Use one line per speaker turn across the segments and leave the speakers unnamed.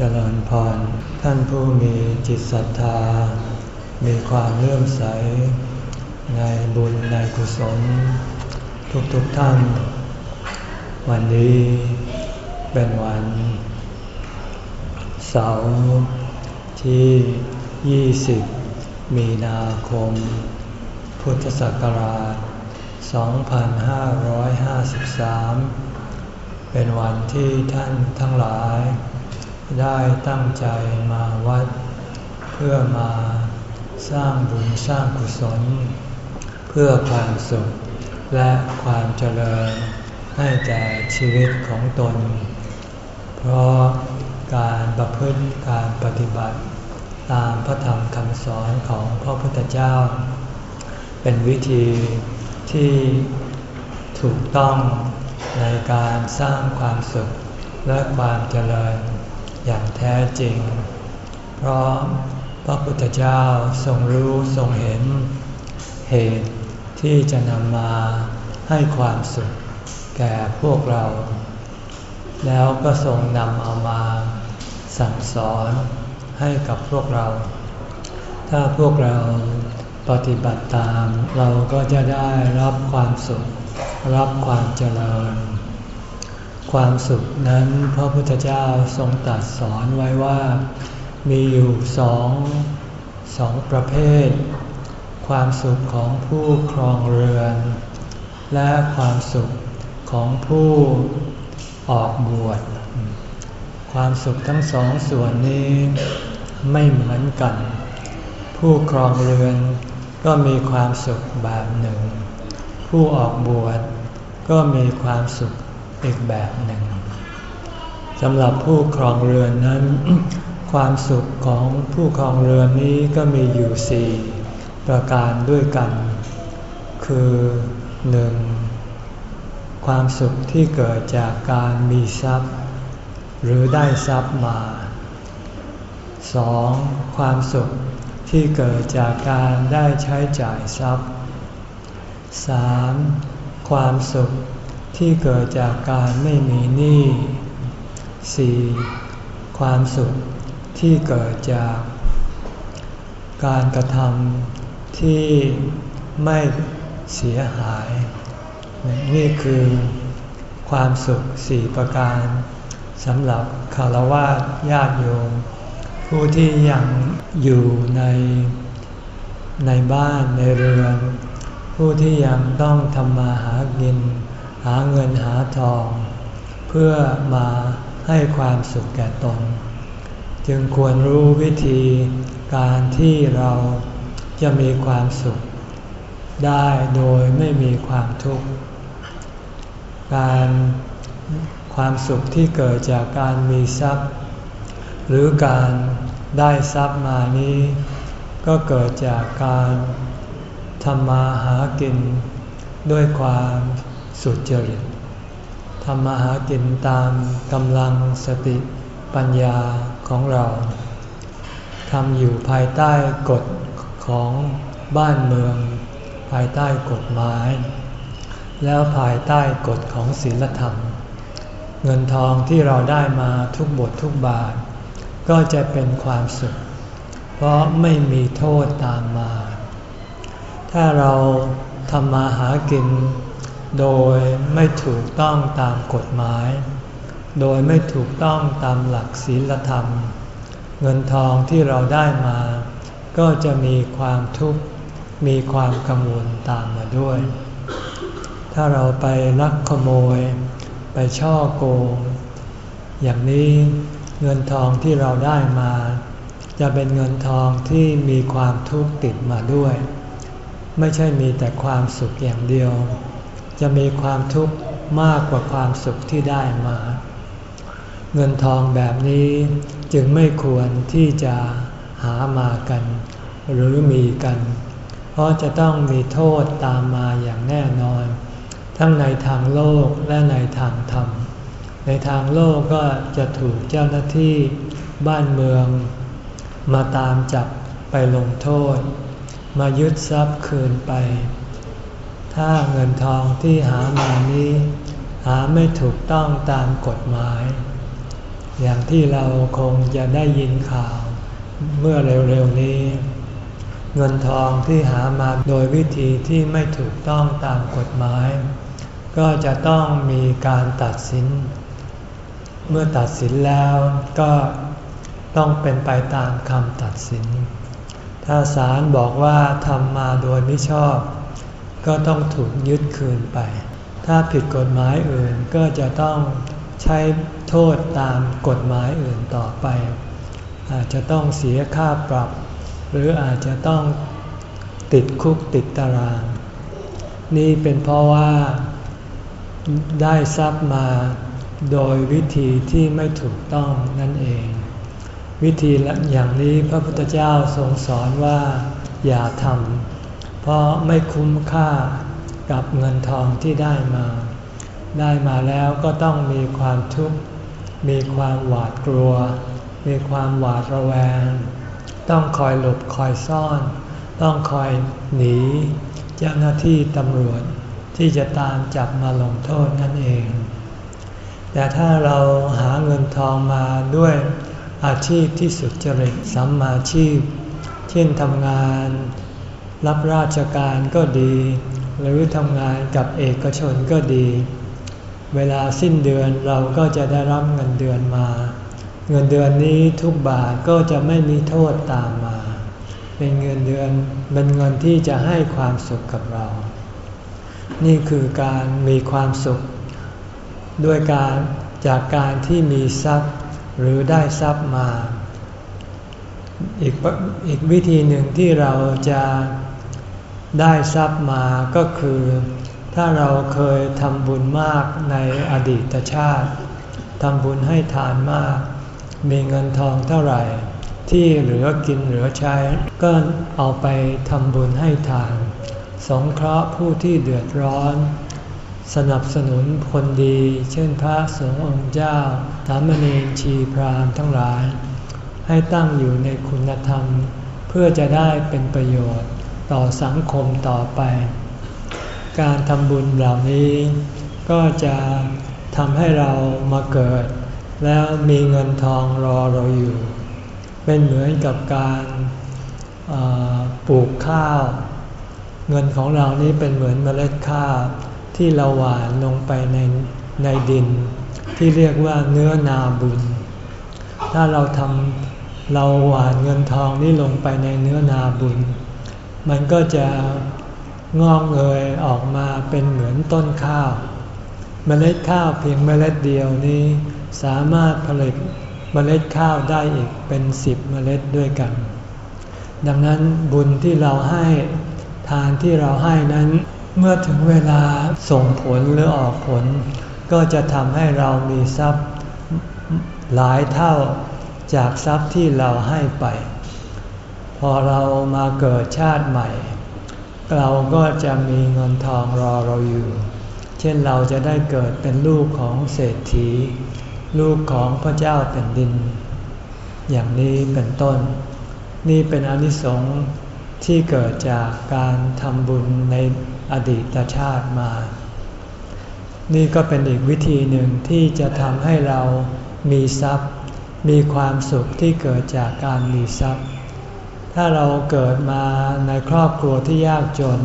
เจริญพร ท่านผู้มีจิตศรัทธา มีความเลื่อมใส ในบุญในกุศล ทุกๆทท่าน วันนี้เป็นวัน เสาร์ที่ 20 มีนาคม พุทธศักราช 2553 เป็นวันที่ท่านทั้งหลาย ได้ตั้งใจมาวัด เพื่อมาสร้างบุญสร้างกุศล เพื่อความสุขและความเจริญให้แก่ชีวิตของตน เพราะการประพฤติการปฏิบัติ ตามพระธรรมคำสอนของพระพุทธเจ้า เป็นวิธีที่ถูกต้องในการสร้างความสุขและความเจริญ อย่างแท้จริง เพราะพระพุทธเจ้าทรงรู้ทรงเห็น เหตุที่จะนำมาให้ความสุขแก่พวกเรา แล้วก็ทรงนำเอามาสั่งสอนให้กับพวกเรา ถ้าพวกเราปฏิบัติตาม เราก็จะได้รับความสุข รับความเจริญ ความสุขนั้นพระพุทธเจ้าทรงตรัสสอนไว้ว่า มีอยู่สองสองประเภท ความสุขของผู้ครองเรือน และความสุขของผู้ออกบวช ความสุขทั้งสองส่วนนี้ไม่เหมือนกัน ผู้ครองเรือนก็มีความสุขแบบหนึ่ง ผู้ออกบวชก็มีความสุข อีกแบบหนึ่งสำหรับผู้ครองเรือนนั้น ความสุขของผู้ครองเรือนนี้ก็มีอยู่สี่ประการด้วยกัน คือหนึ่งความสุขที่เกิดจากการมีทรัพย์ หรือได้ทรัพย์มาสองความสุขที่เกิดจากการได้ใช้จ่ายทรัพย์สามความสุข ที่เกิดจากการไม่มีหนี้ 4. ความสุขที่เกิดจาก การกระทำที่ไม่เสียหาย นี่คือ ความสุขสี่ประการสำหรับคารวะญาติโยม ผู้ที่ยังอยู่ในในบ้านในเรือน ผู้ที่ยังต้องทำมาหากิน หาเงินหาทอง เพื่อมาให้ความสุขแก่ตน จึงควรรู้วิธีการที่เราจะมีความสุข ได้โดยไม่มีความทุกข์การความสุขที่เกิดจากการมีทรัพย์ หรือการได้ทรัพย์มานี้ ก็เกิดจากการทำมาหากิน ด้วยความ สุจริตทำมาหากินตามกำลังสติปัญญาของเราทำอยู่ภายใต้กฎของบ้านเมือง ภายใต้กฎหมาย แล้วภายใต้กฎของศีลธรรม เงินทองที่เราได้มาทุกบททุกบาท ก็จะเป็นความสุข เพราะไม่มีโทษตามมา ถ้าเราทำมาหากิน โดยไม่ถูกต้องตามกฎหมาย โดยไม่ถูกต้องตามหลักศีลธรรม เงินทองที่เราได้มา ก็จะมีความทุกข์มีความกังวลตามมาด้วย ถ้าเราไปลักขโมย ไปช่อโกง อย่างนี้เงินทองที่เราได้มา จะเป็นเงินทองที่มีความทุกข์ติดมาด้วย ไม่ใช่มีแต่ความสุขอย่างเดียว จะมีความทุกข์มากกว่าความสุขที่ได้มา เงินทองแบบนี้จึงไม่ควรที่จะหามากัน หรือมีกัน เพราะจะต้องมีโทษตามมาอย่างแน่นอน ทั้งในทางโลกและในทางธรรม ในทางโลกก็จะถูกเจ้าหน้าที่บ้านเมือง มาตามจับไปลงโทษ มายึดทรัพย์คืนไป ถ้าเงินทองที่หามานี้ หาไม่ถูกต้องตามกฎหมาย อย่างที่เราคงจะได้ยินข่าว เมื่อเร็วๆนี้ เงินทองที่หามาโดยวิธีที่ไม่ถูกต้องตามกฎหมาย ก็จะต้องมีการตัดสิน เมื่อตัดสินแล้วก็ต้องเป็นไปตามคำตัดสิน ถ้าศาลบอกว่าทำมาโดยไม่ชอบ ก็ต้องถูกยึดคืนไป ถ้าผิดกฎหมายอื่นก็จะต้องใช้โทษตามกฎหมายอื่นต่อไป อาจจะต้องเสียค่าปรับ หรืออาจจะต้องติดคุกติดตาราง นี่เป็นเพราะว่าได้ทรัพย์มาโดยวิธีที่ไม่ถูกต้องนั่นเอง วิธีอย่างนี้พระพุทธเจ้าทรงสอนว่าอย่าทำ เพราะไม่คุ้มค่ากับเงินทองที่ได้มา ได้มาแล้วก็ต้องมีความทุกข์ มีความหวาดกลัว มีความหวาดระแวง ต้องคอยหลบคอยซ่อน ต้องคอยหนี เจ้าหน้าที่ตำรวจที่จะตามจับมาลงโทษนั่นเอง แต่ถ้าเราหาเงินทองมาด้วยอาชีพที่สุดจริตสัมมาชีพ เช่นทำงาน รับราชการก็ดี หรือทำงานกับเอกชนก็ดี เวลาสิ้นเดือนเราก็จะได้รับเงินเดือนมา เงินเดือนนี้ทุกบาทก็จะไม่มีโทษตามมา เป็นเงินเดือนเป็นเงินที่จะให้ความสุขกับเรา นี่คือการมีความสุข ด้วยการจากการที่มีทรัพย์หรือได้ทรัพย์มาอีกอีกวิธีหนึ่งที่เราจะ ได้ทรัพย์มาก็คือ ถ้าเราเคยทำบุญมากในอดีตชาติทำบุญให้ทานมาก มีเงินทองเท่าไหร่ ที่เหลือกินเหลือใช้ ก็เอาไปทำบุญให้ทาน สงเคราะห์ผู้ที่เดือดร้อน สนับสนุนคนดี เช่นพระสงฆ์องค์เจ้าสามเณรชีพรามทั้งหลาย ให้ตั้งอยู่ในคุณธรรม เพื่อจะได้เป็นประโยชน์ ต่อสังคมต่อไป การทำบุญเหล่านี้ ก็จะทำให้เรามาเกิด แล้วมีเงินทองรอเราอยู่ เป็นเหมือนกับการปลูกข้าว เงินของเรานี้เป็นเหมือนเมล็ดข้าวที่เราหว่านลงไปในในดิน ที่เรียกว่าเนื้อนาบุญ ถ้าเราทำเราหว่านเงินทองนี่ลงไปในเนื้อนาบุญ มันก็จะงอกเงยออกมาเป็นเหมือนต้นข้าว เมล็ดข้าวเพียงเมล็ดเดียวนี้ สามารถผลิตเมล็ดข้าวได้อีกเป็นสิบเมล็ดด้วยกัน ดังนั้นบุญที่เราให้ทานที่เราให้นั้น เมื่อถึงเวลาส่งผลหรือออกผล ก็จะทำให้เรามีทรัพย์หลายเท่าจากทรัพย์ที่เราให้ไป อเรามาเกิดชาติใหม่ เราก็จะมีเงินทองรอเราอยู่ เช่นเราจะได้เกิดเป็นลูกของเศรษฐี ลูกของพระเจ้าแผ่นดิน อย่างนี้เป็นต้น นี่เป็นอนิสงส์ที่เกิดจากการทำบุญในอดีตชาติมา นี่ก็เป็นอีกวิธีหนึ่งที่จะทำให้เรามีทรัพย์ มีความสุขที่เกิดจากการมีทรัพย์ ถ้าเราเกิดมาในครอบครัวที่ยากจน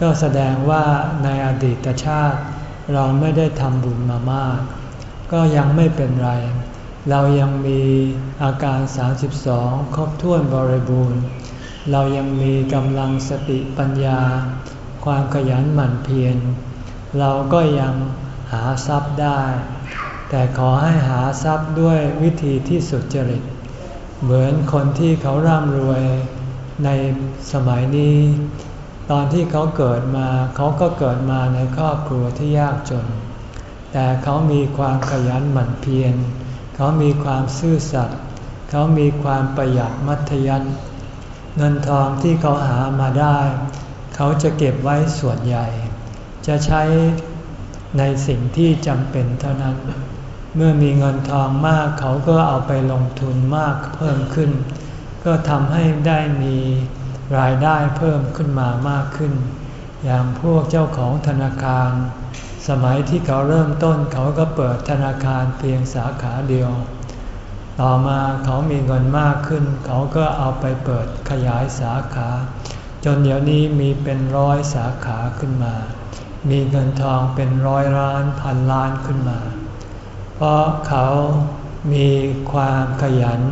ก็แสดงว่าในอดีตชาติ เราไม่ได้ทำบุญมามาก ก็ยังไม่เป็นไร เรายังมีอาการ 32 ครบถ้วนบริบูรณ์ เรายังมีกำลังสติปัญญา ความขยันหมั่นเพียร เราก็ยังหาทรัพย์ได้ แต่ขอให้หาทรัพย์ด้วยวิธีที่สุจริต เหมือนคนที่เขาร่ำรวยในสมัยนี้ ตอนที่เขาเกิดมาเขาก็เกิดมาในครอบครัวที่ยากจน แต่เขามีความขยันหมั่นเพียรเขามีความซื่อสัตย์เขามีความประหยัดมัธยัติเงินทองที่เขาหามาได้ เขาจะเก็บไว้ส่วนใหญ่ จะใช้ในสิ่งที่จำเป็นเท่านั้น เมื่อมีเงินทองมากเขาก็เอาไปลงทุนมากเพิ่มขึ้น ก็ทำให้ได้มีรายได้เพิ่มขึ้นมามากขึ้น อย่างพวกเจ้าของธนาคาร สมัยที่เขาเริ่มต้นเขาก็เปิดธนาคารเพียงสาขาเดียว ต่อมาเขามีเงินมากขึ้น เขาก็เอาไปเปิดขยายสาขา จนเดี๋ยวนี้มีเป็นร้อยสาขาขึ้นมา มีเงินทองเป็นร้อยล้านพันล้านขึ้นมา เพราะเขามีความขยัน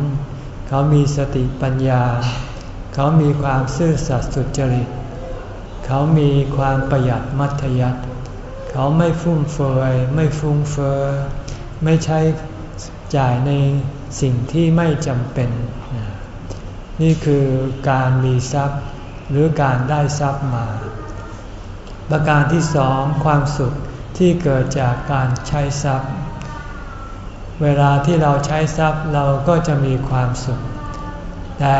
เขามีสติปัญญา เขามีความซื่อสัตย์สุจริต เขามีความประหยัดมัธยัติ เขาไม่ฟุ่มเฟือยไม่ฟุ้งเฟอ้อไม่ใช้จ่ายในสิ่งที่ไม่จำเป็น นี่คือการมีทรัพย์หรือการได้ทรัพย์มา ประการที่สองความสุขที่เกิดจากการใช้ทรัพย์ เวลาที่เราใช้ทรัพย์เราก็จะมีความสุข แต่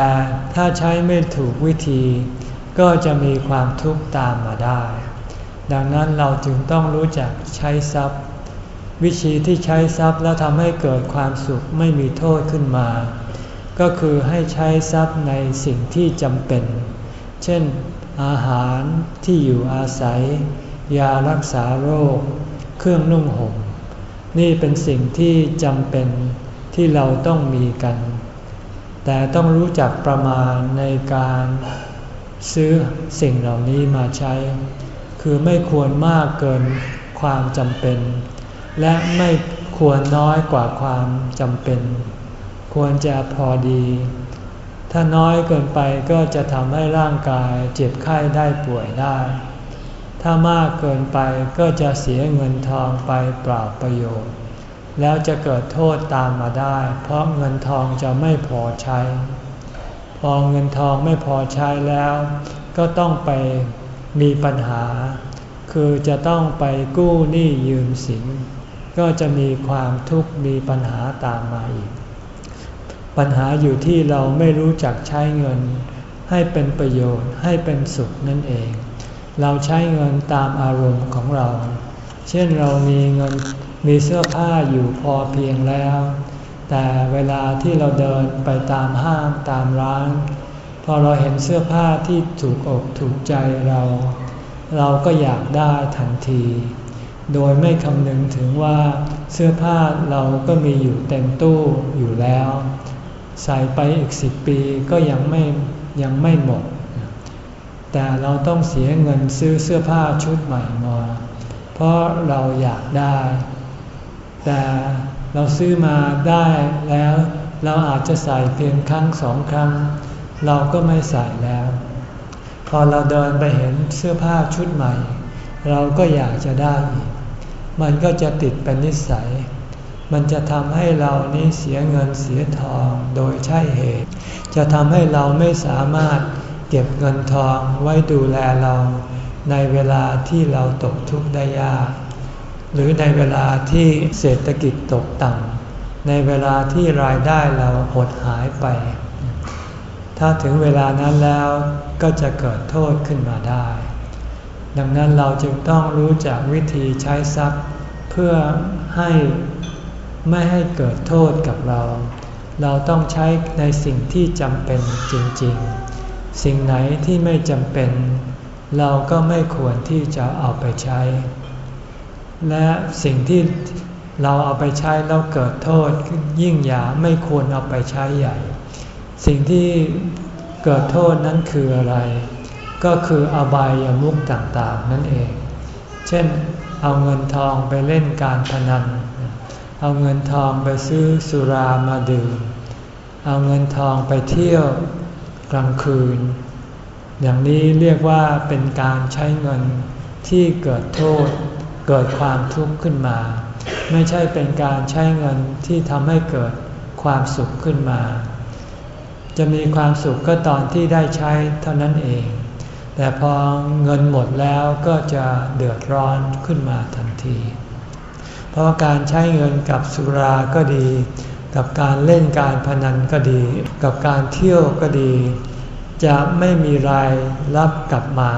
ถ้าใช้ไม่ถูกวิธี ก็จะมีความทุกข์ตามมาได้ ดังนั้นเราจึงต้องรู้จักใช้ทรัพย์ วิธีที่ใช้ทรัพย์แล้วทำให้เกิดความสุขไม่มีโทษขึ้นมา ก็คือให้ใช้ทรัพย์ในสิ่งที่จำเป็น เช่น อาหารที่อยู่อาศัย ยารักษาโรค เครื่องนุ่งห่ม นี่เป็นสิ่งที่จำเป็นที่เราต้องมีกัน แต่ต้องรู้จักประมาณในการซื้อสิ่งเหล่านี้มาใช้ คือไม่ควรมากเกินความจำเป็น และไม่ควรน้อยกว่าความจำเป็น ควรจะพอดี ถ้าน้อยเกินไปก็จะทำให้ร่างกายเจ็บไข้ได้ป่วยได้ ถ้ามากเกินไปก็จะเสียเงินทองไปเปล่าประโยชน์ แล้วจะเกิดโทษตามมาได้ เพราะเงินทองจะไม่พอใช้ พอเงินทองไม่พอใช้แล้ว ก็ต้องไปมีปัญหา คือจะต้องไปกู้หนี้ยืมสิน ก็จะมีความทุกข์มีปัญหาตามมาอีก ปัญหาอยู่ที่เราไม่รู้จักใช้เงิน ให้เป็นประโยชน์ให้เป็นสุขนั่นเอง เราใช้เงินตามอารมณ์ของเรา เช่นเรามีเงินมีเสื้อผ้าอยู่พอเพียงแล้ว แต่เวลาที่เราเดินไปตามห้างตามร้าน พอเราเห็นเสื้อผ้าที่ถูกอกถูกใจเรา เราก็อยากได้ทันที โดยไม่คำนึงถึงว่าเสื้อผ้าเราก็มีอยู่เต็มตู้อยู่แล้ว ใส่ไปอีกสิบปีก็ยังไม่ยังไม่หมด แต่เราต้องเสียเงินซื้อเสื้อผ้าชุดใหม่มา เพราะเราอยากได้ แต่เราซื้อมาได้แล้วเราอาจจะใส่เพียงครั้งสองครั้ง เราก็ไม่ใส่แล้ว พอเราเดินไปเห็นเสื้อผ้าชุดใหม่ เราก็อยากจะได้อีกมันก็จะติดเป็นนิสัย มันจะทำให้เรานี้เสียเงินเสียทองโดยใช่เหตุ จะทำให้เราไม่สามารถ เก็บเงินทองไว้ดูแลเราในเวลาที่เราตกทุกข์ได้ยาก หรือในเวลาที่เศรษฐกิจตกต่ำในเวลาที่รายได้เราหดหายไป ถ้าถึงเวลานั้นแล้วก็จะเกิดโทษขึ้นมาได้ ดังนั้นเราจึงต้องรู้จักวิธีใช้ทรัพย์ เพื่อให้ไม่ให้เกิดโทษกับเรา เราต้องใช้ในสิ่งที่จำเป็นจริง ๆ สิ่งไหนที่ไม่จำเป็น เราก็ไม่ควรที่จะเอาไปใช้ และสิ่งที่เราเอาไปใช้แล้วเกิดโทษยิ่งอย่าไม่ควรเอาไปใช้ใหญ่ สิ่งที่เกิดโทษนั้นคืออะไร ก็คืออบายามุขต่างๆนั่นเอง เช่น เอาเงินทองไปเล่นการพนัน เอาเงินทองไปซื้อสุรามาดื่ม เอาเงินทองไปเที่ยว กลางคืน อย่างนี้เรียกว่าเป็นการใช้เงินที่เกิดโทษ เกิดความทุกข์ขึ้นมา ไม่ใช่เป็นการใช้เงินที่ทำให้เกิดความสุขขึ้นมา จะมีความสุขก็ตอนที่ได้ใช้เท่านั้นเอง แต่พอเงินหมดแล้วก็จะเดือดร้อนขึ้นมาทันที เพราะการใช้เงินกับสุราก็ดี กับการเล่นการพนันก็ดี กับการเที่ยวก็ดี จะไม่มีรายรับกลับมา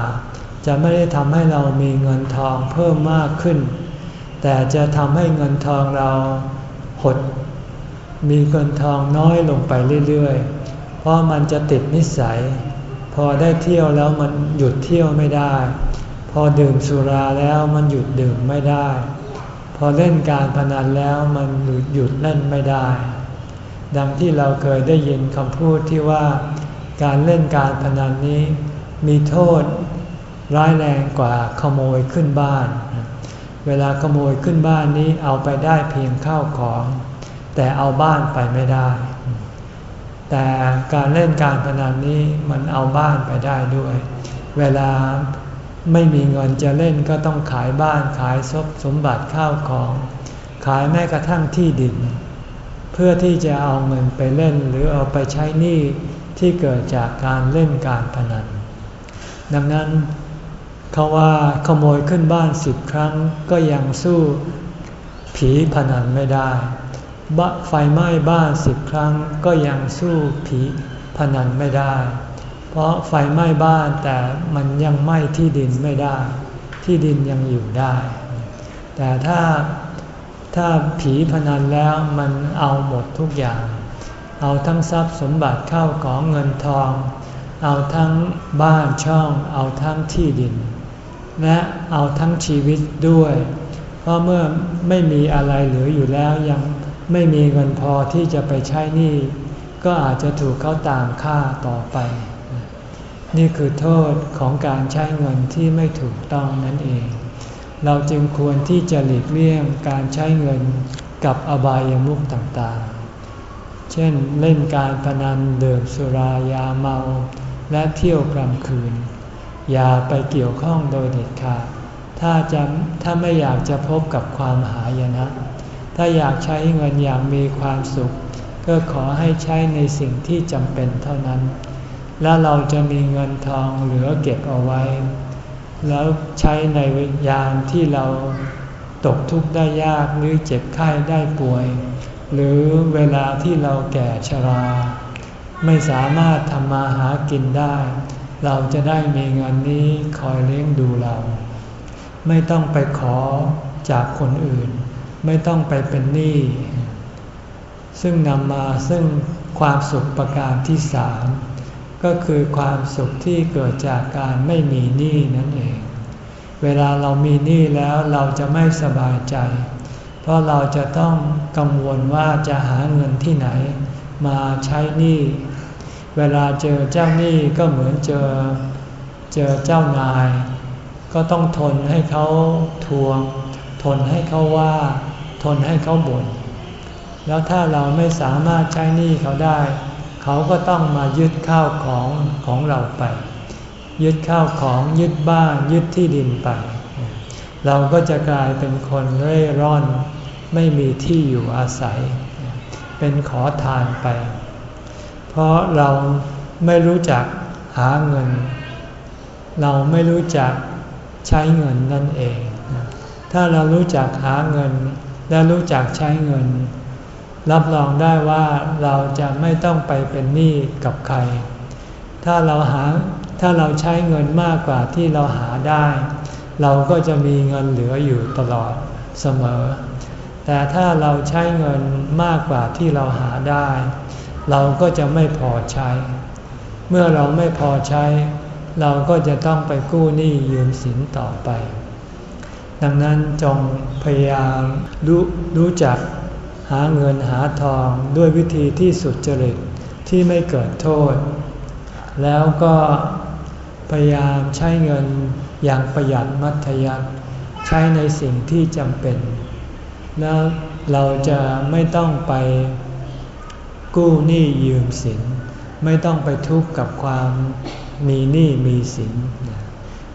จะไม่ได้ทำให้เรามีเงินทองเพิ่มมากขึ้น แต่จะทำให้เงินทองเราหด มีเงินทองน้อยลงไปเรื่อยๆ เพราะมันจะติดนิสัย พอได้เที่ยวแล้วมันหยุดเที่ยวไม่ได้ พอดื่มสุราแล้วมันหยุดดื่มไม่ได้ พอเล่นการพนันแล้วมันหยุดเล่นไม่ได้ ดังที่เราเคยได้ยินคำพูดที่ว่าการเล่นการพนันนี้มีโทษร้ายแรงกว่าขโมยขึ้นบ้าน เวลาขโมยขึ้นบ้านนี้เอาไปได้เพียงข้าวของ แต่เอาบ้านไปไม่ได้ แต่การเล่นการพนันนี้มันเอาบ้านไปได้ด้วย เวลา ไม่มีเงินจะเล่นก็ต้องขายบ้านขายทรัพย์สมบัติข้าวของ ขายแม้กระทั่งที่ดิน เพื่อที่จะเอาเงินไปเล่นหรือเอาไปใช้หนี้ที่เกิดจากการเล่นการพนัน ดังนั้นเขาว่าขโมยขึ้นบ้านสิบครั้งก็ยังสู้ผีพนันไม่ได้บไฟไหม้บ้านสิบครั้งก็ยังสู้ผีพนันไม่ได้ เพราะไฟไหม้บ้านแต่มันยังไหม้ที่ดินไม่ได้ ที่ดินยังอยู่ได้ แต่ถ้าถ้าผีพนันแล้วมันเอาหมดทุกอย่าง เอาทั้งทรัพย์สมบัติเข้าของเงินทอง เอาทั้งบ้านช่อง เอาทั้งที่ดิน และเอาทั้งชีวิตด้วย เพราะเมื่อไม่มีอะไรเหลืออยู่แล้วยังไม่มีเงินพอที่จะไปใช้หนี้ก็อาจจะถูกเขาตามฆ่าต่อไป นี่คือโทษของการใช้เงินที่ไม่ถูกต้องนั่นเอง เราจึงควรที่จะหลีกเลี่ยงการใช้เงินกับอบายามุขต่างๆ เช่นเล่นการพนันเดิมสุรายาเมา และเที่ยวกลางคืน อย่าไปเกี่ยวข้องโดยเด็ดขาด ถ้าจะถ้าไม่อยากจะพบกับความหายนะ ถ้าอยากใช้เงินอย่างมีความสุข ก็ขอให้ใช้ในสิ่งที่จำเป็นเท่านั้น และเราจะมีเงินทองเหลือเก็บเอาไว้ แล้วใช้ในยามที่เราตกทุกข์ได้ยากหรือเจ็บไข้ได้ป่วย หรือเวลาที่เราแก่ชรา ไม่สามารถทำมาหากินได้ เราจะได้มีเงินนี้คอยเลี้ยงดูเรา ไม่ต้องไปขอจากคนอื่น ไม่ต้องไปเป็นหนี้ซึ่งนำมาซึ่งความสุขประการที่สาม ก็คือความสุขที่เกิดจากการไม่มีหนี้นั่นเอง เวลาเรามีหนี้แล้วเราจะไม่สบายใจ เพราะเราจะต้องกังวลว่าจะหาเงินที่ไหน มาใช้หนี้ เวลาเจอเจ้าหนี้ก็เหมือนเจอเจอเจ้านาย ก็ต้องทนให้เขาทวง ทนให้เขาว่า ทนให้เขาบน่น แล้วถ้าเราไม่สามารถใช้หนี้เขาได้ เขาก็ต้องมายึดข้าวของของเราไป ยึดข้าวของยึดบ้านยึดที่ดินไป เราก็จะกลายเป็นคนเร่ร่อน ไม่มีที่อยู่อาศัย เป็นขอทานไป เพราะเราไม่รู้จักหาเงิน เราไม่รู้จักใช้เงินนั่นเอง ถ้าเรารู้จักหาเงินและรู้จักใช้เงิน รับรองได้ว่าเราจะไม่ต้องไปเป็นหนี้กับใคร ถ้าเราหาถ้าเราใช้เงินมากกว่าที่เราหาได้ เราก็จะมีเงินเหลืออยู่ตลอดเสมอ แต่ถ้าเราใช้เงินมากกว่าที่เราหาได้ เราก็จะไม่พอใช้ เมื่อเราไม่พอใช้ เราก็จะต้องไปกู้หนี้ยืมสินต่อไป ดังนั้นจงพยายามรู้รู้จัก หาเงินหาทองด้วยวิธีที่สุดจริตที่ไม่เกิดโทษ แล้วก็พยายามใช้เงินอย่างประหยัดมัธยัติใช้ในสิ่งที่จำเป็น แล้วเราจะไม่ต้องไปกู้หนี้ยืมสิน ไม่ต้องไปทุกข์กับความมีหนี้มีสิน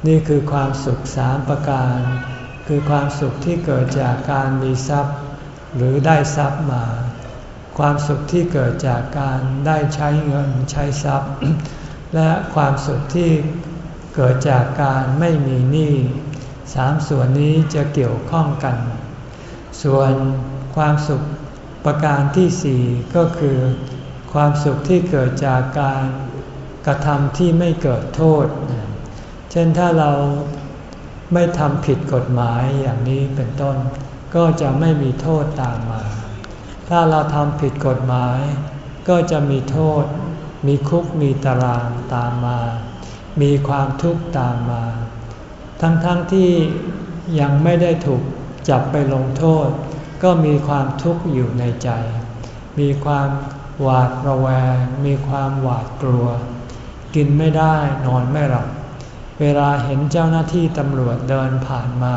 นี่คือความสุขสามประการ คือความสุขที่เกิดจากการมีทรัพย์ หรือได้ทรัพย์มา ความสุขที่เกิดจากการได้ใช้เงินใช้ทรัพย์ และความสุขที่เกิดจากการไม่มีหนี้สามส่วนนี้จะเกี่ยวข้องกัน ส่วนความสุขประการที่สี่ก็คือ ความสุขที่เกิดจากการกระทำที่ไม่เกิดโทษ เช่นถ้าเราไม่ทำผิดกฎหมายอย่างนี้เป็นต้น ก็จะไม่มีโทษตามมา ถ้าเราทำผิดกฎหมาย ก็จะมีโทษ มีคุกมีตารางตามมา มีความทุกข์ตามมา ทั้งๆทที่ยังไม่ได้ถูกจับไปลงโทษ ก็มีความทุกข์อยู่ในใจ มีความหวาดระแวง มีความหวาดกลัว กินไม่ได้นอนไม่หลับ เวลาเห็นเจ้าหน้าที่ตำรวจเดินผ่านมา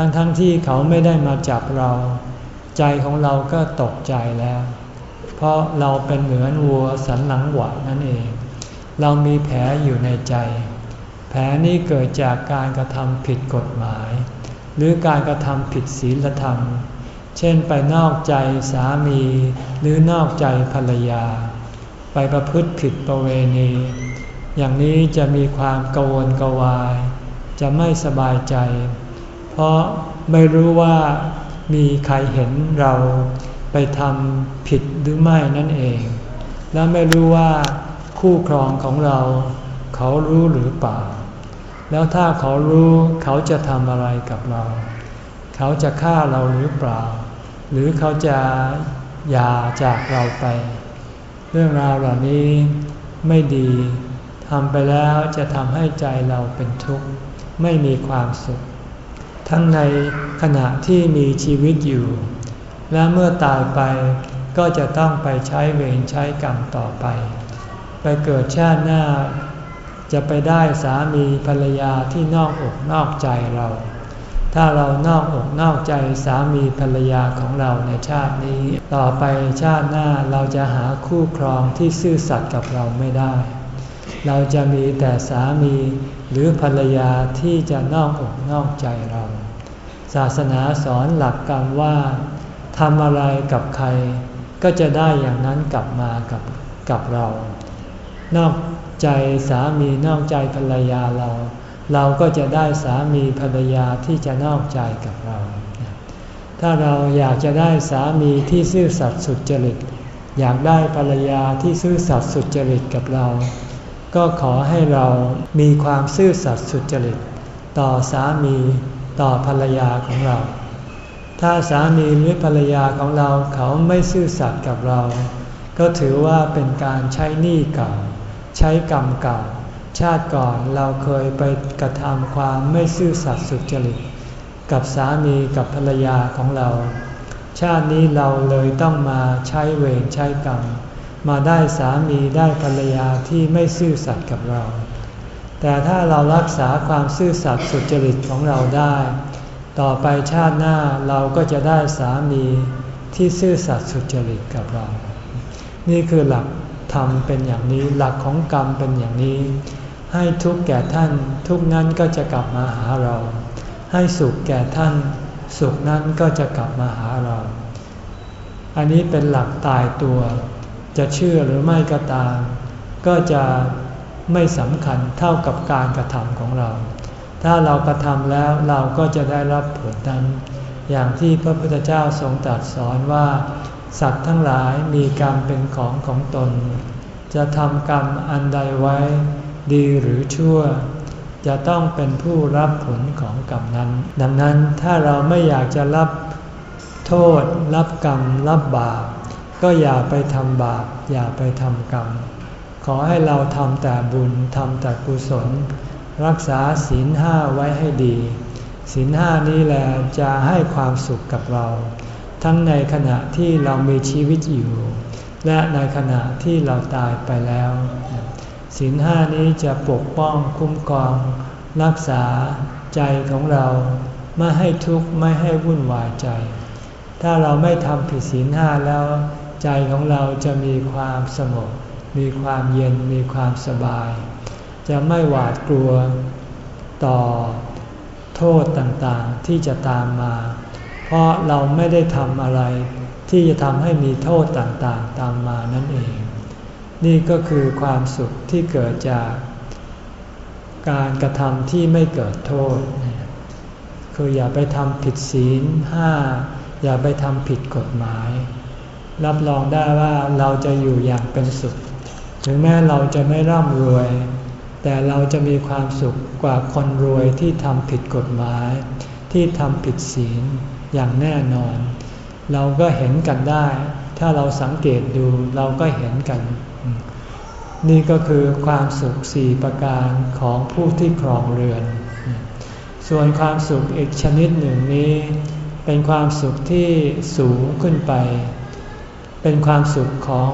ทั้งๆทที่เขาไม่ได้มาจับเรา ใจของเราก็ตกใจแล้ว เพราะเราเป็นเหมือนวัวสันหลังหวานั่นเอง เรามีแผลอยู่ในใจ แผลนี้เกิดจากการกระทำผิดกฎหมาย หรือการกระทำผิดศีลธรรม เช่นไปนอกใจสามีหรือนอกใจภรรยา ไปประพฤติผิดประเวณี อย่างนี้จะมีความกังวลกวาย จะไม่สบายใจ เพราะไม่รู้ว่ามีใครเห็นเราไปทำผิดหรือไม่นั่นเอง และไม่รู้ว่าคู่ครองของเราเขารู้หรือเปล่า แล้วถ้าเขารู้เขาจะทำอะไรกับเรา เขาจะฆ่าเราหรือเปล่า หรือเขาจะหย่าจากเราไป เรื่องราวเหล่านี้ไม่ดีทำไปแล้วจะทำให้ใจเราเป็นทุกข์ ไม่มีความสุข ทั้งในขณะที่มีชีวิตอยู่ และเมื่อตายไปก็จะต้องไปใช้เวรใช้กรรมต่อไป ไปเกิดชาติหน้า จะไปได้สามีภรรยาที่นอกอกนอกใจเรา ถ้าเรานอกอกนอกใจสามีภรรยาของเราในชาตินี้ ต่อไปชาติหน้าเราจะหาคู่ครองที่ซื่อสัตย์กับเราไม่ได้ เราจะมีแต่สามีหรือภรรยาที่จะนอกอกนอกใจเรา ศาสนาสอนหลักการว่าทำอะไรกับใคร ก็จะได้อย่างนั้นกลับมากับกับเรา นอกใจสามีนอกใจภรรยาเรา เราก็จะได้สามีภรรยาที่จะนอกใจกับเรา ถ้าเราอยากจะได้สามีที่ซื่อสัตย์สุจริต อยากได้ภรรยาที่ซื่อสัตย์สุจริตกับเรา ก็ขอให้เรามีความซื่อสัตย์สุจริต ต่อสามี ต่อภรรยาของเรา ถ้าสามีหรือภรรยาของเราเขาไม่ซื่อสัตย์กับเรา ก็ถือว่าเป็นการใช้หนี้เก่า ใช้กรรมเก่า ชาติก่อนเราเคยไปกระทำความไม่ซื่อสัตย์สุจริต กับสามีกับภรรยาของเรา ชาตินี้เราเลยต้องมาใช้เวรใช้กรรม มาได้สามีได้ภรรยาที่ไม่ซื่อสัตย์กับเรา แต่ถ้าเรารักษาความซื่อสัตย์สุจริตของเราได้ ต่อไปชาติหน้าเราก็จะได้สามีที่ซื่อสัตย์สุจริตกับเรา นี่คือหลักธรรมเป็นอย่างนี้ หลักของกรรมเป็นอย่างนี้ ให้ทุกข์แก่ท่าน ทุกนั้นก็จะกลับมาหาเรา ให้สุขแก่ท่าน สุขนั้นก็จะกลับมาหาเรา อันนี้เป็นหลักตายตัว จะเชื่อหรือไม่ก็ตาม ก็จะ ไม่สำคัญเท่ากับการกระทำของเรา ถ้าเรากระทำแล้วเราก็จะได้รับผลนั้น อย่างที่พระพุทธเจ้าทรงตรัสสอนว่า สัตว์ทั้งหลายมีกรรมเป็นของของตน จะทำกรรมอันใดไว้ ดีหรือชั่ว จะต้องเป็นผู้รับผลของกรรมนั้น ดังนั้นถ้าเราไม่อยากจะรับโทษ รับกรรม รับบาปก็อย่าไปทำบาปอย่าไปทำกรรม ขอให้เราทำแต่บุญทำแต่กุศล รักษาศีลห้าไว้ให้ดี ศีลห้านี้แหละจะให้ความสุขกับเรา ทั้งในขณะที่เรามีชีวิตอยู่ และในขณะที่เราตายไปแล้วศีลห้านี้จะปกป้องคุ้มครอง รักษาใจของเราไม่ให้ทุกข์ไม่ให้วุ่นวายใจ ถ้าเราไม่ทำผิดศีลห้าแล้ว ใจของเราจะมีความสงบ มีความเย็นมีความสบาย จะไม่หวาดกลัวต่อโทษต่างๆที่จะตามมา เพราะเราไม่ได้ทำอะไร ที่จะทำให้มีโทษต่างๆตามมานั่นเอง นี่ก็คือความสุขที่เกิดจาก การกระทำที่ไม่เกิดโทษ คืออย่าไปทำผิดศีลห้าอย่าไปทำผิดกฎหมาย รับรองได้ว่าเราจะอยู่อย่างเป็นสุข ถึงแม้เราจะไม่ร่ำรวย แต่เราจะมีความสุขกว่าคนรวยที่ทำผิดกฎหมาย ที่ทำผิดศีลอย่างแน่นอน เราก็เห็นกันได้ ถ้าเราสังเกตดูเราก็เห็นกัน นี่ก็คือความสุขสี่ประการของผู้ที่ครองเรือน ส่วนความสุขอีกชนิดหนึ่งนี้ เป็นความสุขที่สูงขึ้นไป เป็นความสุขของ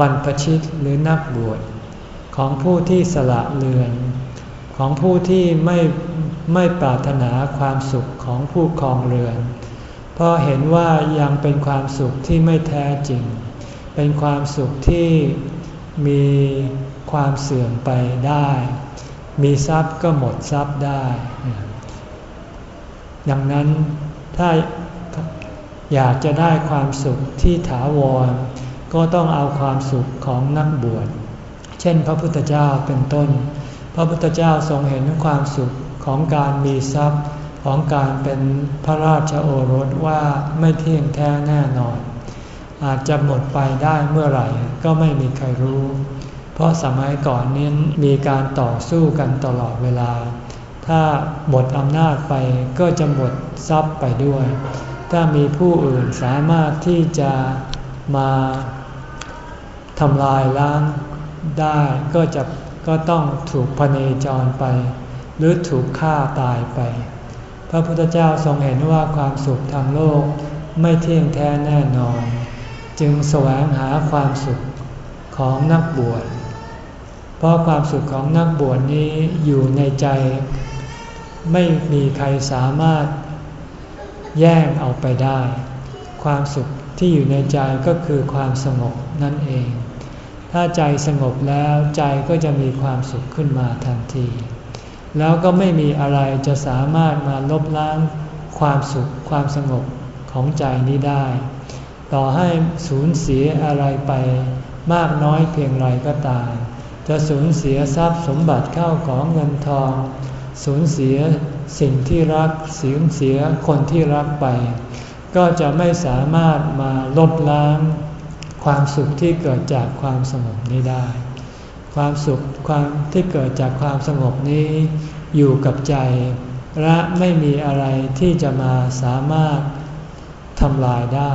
บรรพชิตหรือนักบวชของผู้ที่สละเรือน ของผู้ที่ไม่ไม่ปรารถนาความสุขของผู้ครองเรือน เพราะเห็นว่ายังเป็นความสุขที่ไม่แท้จริง เป็นความสุขที่มีความเสื่อมไปได้ มีทรัพย์ก็หมดทรัพย์ได้ ดังนั้นถ้าอยากจะได้ความสุขที่ถาวร ก็ต้องเอาความสุขของนักบวช เช่นพระพุทธเจ้าเป็นต้น พระพุทธเจ้าทรงเห็นความสุขของการมีทรัพย์ของการเป็นพระราชโอรสว่าไม่เที่ยงแท้แน่นอน อาจจะหมดไปได้เมื่อไหร่ก็ไม่มีใครรู้ เพราะสมัยก่อนนี้มีการต่อสู้กันตลอดเวลา ถ้าหมดอำนาจไปก็จะหมดทรัพย์ไปด้วย ถ้ามีผู้อื่นสามารถที่จะมา ทำลายล้างได้ก็จะก็ต้องถูกพเนจรไป หรือถูกฆ่าตายไป พระพุทธเจ้าทรงเห็นว่าความสุขทางโลกไม่เที่ยงแท้แน่นอน จึงแสวงหาความสุขของนักบวชเพราะความสุขของนักบวชนี้อยู่ในใจ ไม่มีใครสามารถแย่งเอาไปได้ ความสุขที่อยู่ในใจก็คือความสงบนั่นเอง ถ้าใจสงบแล้วใจก็จะมีความสุขขึ้นมาทันที แล้วก็ไม่มีอะไรจะสามารถมาลบล้างความสุขความสงบของใจนี้ได้ ต่อให้สูญเสียอะไรไปมากน้อยเพียงไรก็ตาม จะสูญเสียทรัพย์สมบัติเข้าของเงินทอง สูญเสียสิ่งที่รักสูญเสียคนที่รักไป ก็จะไม่สามารถมาลบล้าง ความสุขที่เกิดจากความสงบนี้ได้ ความสุขความที่เกิดจากความสงบนี้อยู่กับใจ และไม่มีอะไรที่จะมาสามารถทำลายได้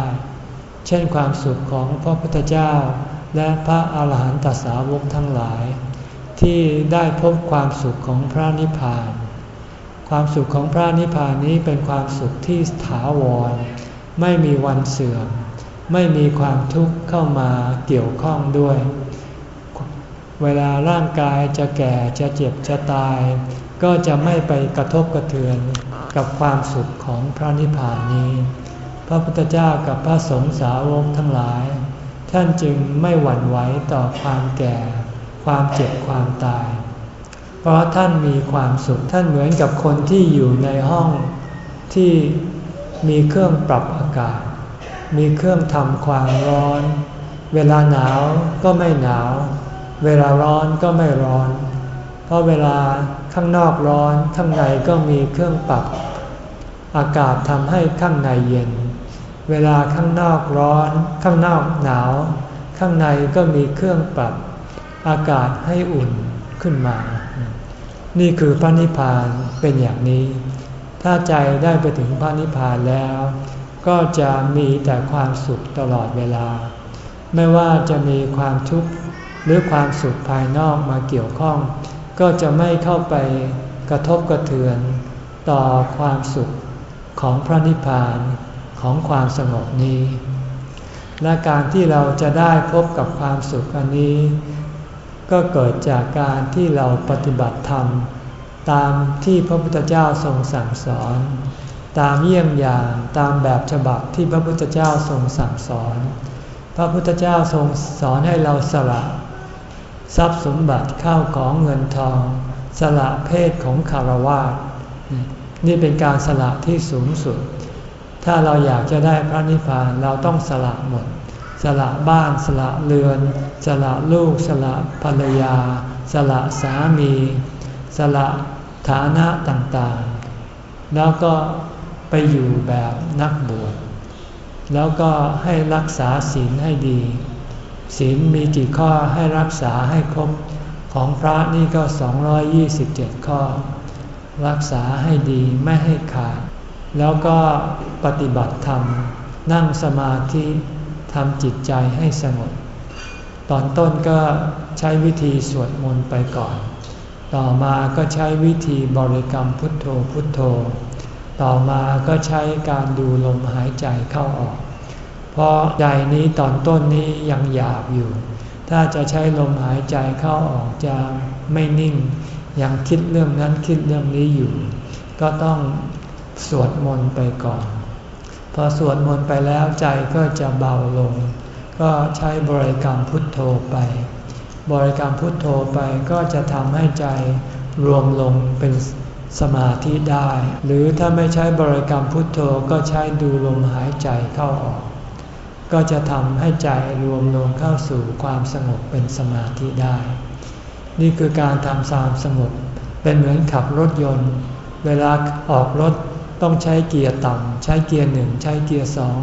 เช่นความสุขของพระพุทธเจ้า และพระอาหารหันตสาวกทั้งหลาย ที่ได้พบความสุขของพระนิพพาน ความสุขของพระนิพพานนี้เป็นความสุขที่ถาวร ไม่มีวันเสื่อม ไม่มีความทุกข์เข้ามาเกี่ยวข้องด้วย เวลาร่างกายจะแก่จะเจ็บจะตาย ก็จะไม่ไปกระทบกระเทือนกับความสุขของพระนิพพานนี้ พระพุทธเจ้ากับพระสงฆ์สาวกทั้งหลาย ท่านจึงไม่หวั่นไหวต่อความแก่ ความเจ็บความตาย เพราะท่านมีความสุขท่านเหมือนกับคนที่อยู่ในห้องที่มีเครื่องปรับอากาศ มีเครื่องทำความร้อน เวลาหนาวก็ไม่หนาว เวลาร้อนก็ไม่ร้อน เพราะเวลาข้างนอกร้อนข้างในก็มีเครื่องปรับอากาศทำให้ข้างในเย็น เวลาข้างนอกร้อน ข้างนอกหนาว ข้างในก็มีเครื่องปรับอากาศให้อุ่นขึ้นมา นี่คือพระนิพพานเป็นอย่างนี้ ถ้าใจได้ไปถึงพระนิพพานแล้ว ก็จะมีแต่ความสุขตลอดเวลา ไม่ว่าจะมีความทุกข์หรือความสุขภายนอกมาเกี่ยวข้อง ก็จะไม่เข้าไปกระทบกระเทือนต่อความสุขของพระนิพพานของความสงบนี้ และการที่เราจะได้พบกับความสุขอันนี้ ก็เกิดจากการที่เราปฏิบัติธรรม ตามที่พระพุทธเจ้าทรงสั่งสอน ตามเยี่ยงอย่างตามแบบฉบับที่พระพุทธเจ้าทรงสั่งสอน พระพุทธเจ้าทรงสอนให้เราสละ ทรัพย์สมบัติเข้าของเงินทอง สละเพศของคารวะนี่เป็นการสละที่สูงสุด ถ้าเราอยากจะได้พระนิพพานเราต้องสละหมด สละบ้าน สละเรือน สละลูก สละภรรยา สละสามี สละฐานะต่างๆ แล้วก็ ไปอยู่แบบนักบวชแล้วก็ให้รักษาศีลให้ดี ศีลมีกี่ข้อให้รักษาให้ครบของพระนี่ก็ 227 ข้อ รักษาให้ดีไม่ให้ขาด แล้วก็ปฏิบัติธรรม นั่งสมาธิทำจิตใจให้สงบตอนต้นก็ใช้วิธีสวดมนต์ไปก่อน ต่อมาก็ใช้วิธีบริกรรมพุทโธพุทโธ ต่อมาก็ใช้การดูลมหายใจเข้าออก เพราะใจนี้ตอนต้นนี้ยังหยาบอยู่ ถ้าจะใช้ลมหายใจเข้าออกจะไม่นิ่ง ยังคิดเรื่องนั้นคิดเรื่องนี้อยู่ ก็ต้องสวดมนต์ไปก่อน พอสวดมนต์ไปแล้วใจก็จะเบาลง ก็ใช้บริกรรมพุทโธไป บริกรรมพุทโธไปก็จะทำให้ใจรวมลงเป็น สมาธิได้ หรือถ้าไม่ใช้บริกรรมพุทโธก็ใช้ดูลมหายใจเข้าออก ก็จะทำให้ใจรวมลงเข้าสู่ความสงบเป็นสมาธิได้ นี่คือการทำความสงบเป็นเหมือนขับรถยนต์ เวลาออกรถต้องใช้เกียร์ต่ำใช้เกียร์หนึ่งใช้เกียร์สอง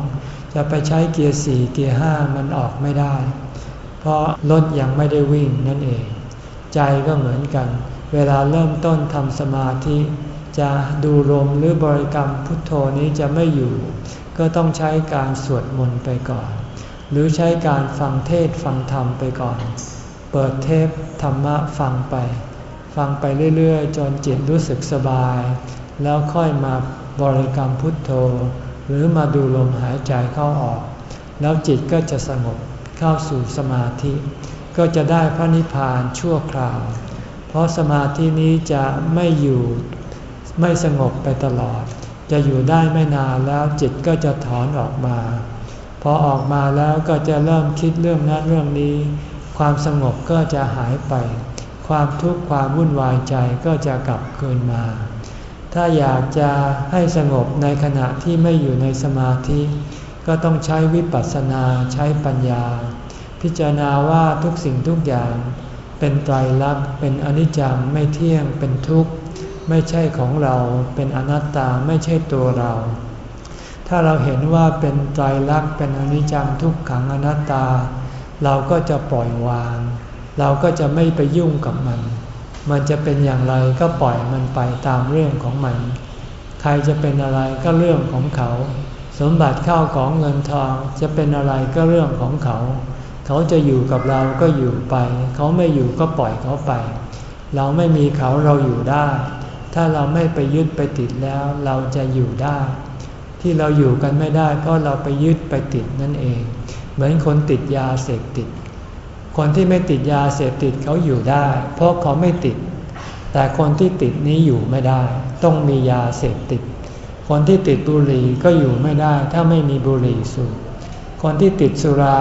จะไปใช้เกียร์สี่เกียร์ห้ามันออกไม่ได้ เพราะรถยังไม่ได้วิ่งนั่นเอง ใจก็เหมือนกัน เวลาเริ่มต้นทำสมาธิ จะดูลมหรือบริกรรมพุทโธนี้จะไม่อยู่ ก็ต้องใช้การสวดมนต์ไปก่อน หรือใช้การฟังเทศฟังธรรมไปก่อน เปิดเทปธรรมะฟังไป ฟังไปเรื่อยๆ จนจิตรู้สึกสบาย แล้วค่อยมาบริกรรมพุทโธ หรือมาดูลมหายใจเข้าออก แล้วจิตก็จะสงบเข้าสู่สมาธิ ก็จะได้พระนิพพานชั่วคราว เพราะสมาธินี้จะไม่อยู่ไม่สงบไปตลอด จะอยู่ได้ไม่นานแล้วจิตก็จะถอนออกมา พอออกมาแล้วก็จะเริ่มคิดเรื่องนั้นเรื่องนี้ ความสงบก็จะหายไป ความทุกข์ความวุ่นวายใจก็จะกลับคืนมา ถ้าอยากจะให้สงบในขณะที่ไม่อยู่ในสมาธิ ก็ต้องใช้วิปัสสนาใช้ปัญญา พิจารณาว่าทุกสิ่งทุกอย่าง เป็นไตรลักษณ์ เป็นอนิจจัง ไม่เที่ยง เป็นทุกข์ ไม่ใช่ของเรา เป็นอนัตตา ไม่ใช่ตัวเรา ถ้าเราเห็นว่าเป็นไตรลักษณ์ เป็นอนิจจัง ทุกขังอนัตตา เราก็จะปล่อยวาง เราก็จะไม่ไปยุ่งกับมัน มันจะเป็นอย่างไรก็ปล่อยมันไปตามเรื่องของมัน ใครจะเป็นอะไรก็เรื่องของเขา สมบัติเข้าของเงินทองจะเป็นอะไรก็เรื่องของเขา เขาจะอยู่กับเราก็อยู่ไป เขาไม่อยู่ก็ปล่อยเขาไป เราไม่มีเขาเราอยู่ได้ ถ้าเราไม่ไปยึดไปติดแล้วเราจะอยู่ได้ ที่เราอยู่กันไม่ได้ เพราะเราไปยึดไปติดนั่นเอง เหมือนคนติดยาเสพติด คนที่ไม่ติดยาเสพติดเขาอยู่ได้ เพราะเขาไม่ติด แต่คนที่ติดนี้อยู่ไม่ได้ ต้องมียาเสพติด คนที่ติดบุหรี่ก็อยู่ไม่ได้ ถ้าไม่มีบุหรี่สูบ คนที่ติดสุรา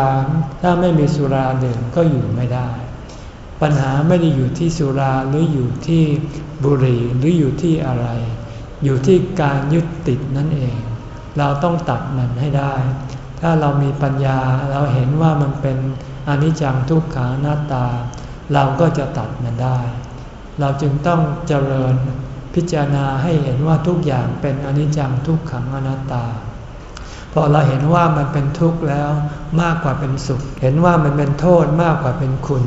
ถ้าไม่มีสุราดื่มก็อยู่ไม่ได้ ปัญหาไม่ได้อยู่ที่สุราหรืออยู่ที่บุหรี่หรืออยู่ที่อะไร อยู่ที่การยึดติดนั่นเอง เราต้องตัดมันให้ได้ ถ้าเรามีปัญญาเราเห็นว่ามันเป็นอนิจจังทุกขังหน้าตา เราก็จะตัดมันได้ เราจึงต้องเจริญพิจารณาให้เห็นว่าทุกอย่างเป็นอนิจจังทุกขังอนัตตา พอเราเห็นว่ามันเป็นทุกข์แล้วมากกว่าเป็นสุข เห็นว่ามันเป็นโทษมากกว่าเป็นคุณ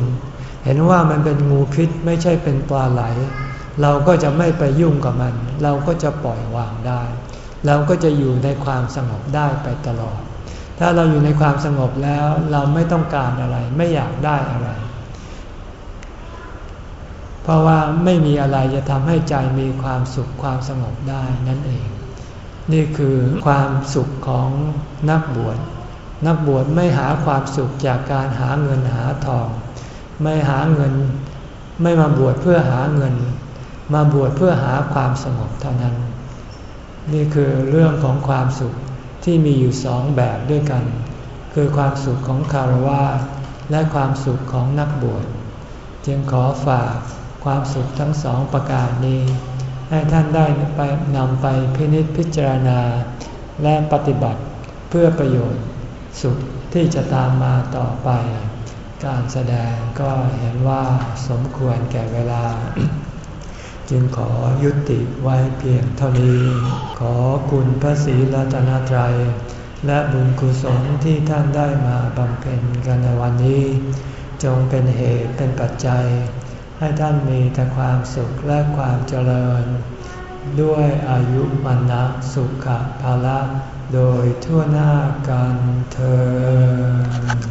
เห็นว่ามันเป็นงูพิษไม่ใช่เป็นปลาไหล เราก็จะไม่ไปยุ่งกับมัน เราก็จะปล่อยวางได้ เราก็จะอยู่ในความสงบได้ไปตลอด ถ้าเราอยู่ในความสงบแล้วเราไม่ต้องการอะไร ไม่อยากได้อะไร เพราะว่าไม่มีอะไรจะทำให้ใจมีความสุขความสงบได้นั่นเอง นี่คือความสุขของนักบวช นักบวชไม่หาความสุขจากการหาเงินหาทอง ไม่หาเงิน ไม่มาบวชเพื่อหาเงิน มาบวชเพื่อหาความสงบเท่านั้น นี่คือเรื่องของความสุขที่มีอยู่สองแบบด้วยกัน คือความสุขของคารวะและความสุขของนักบวช จึงขอฝากความสุขทั้งสองประการนี้ ให้ท่านได้ไปนำไปพินิจพิจารณา และปฏิบัติเพื่อประโยชน์สุขที่จะตามมาต่อไป การแสดงก็เห็นว่าสมควรแก่เวลา จึงขอยุติไว้เพียงเท่านี้ ขอคุณพระศรีรัตนตรัย และบุญกุศลที่ท่านได้มาบำเพ็ญกันในวันนี้ จงเป็นเหตุเป็นปัจจัย ให้ท่านมีแต่ความสุขและความเจริญ ด้วยอายุมันนะสุขภาละโดยทั่วหน้ากันเธอ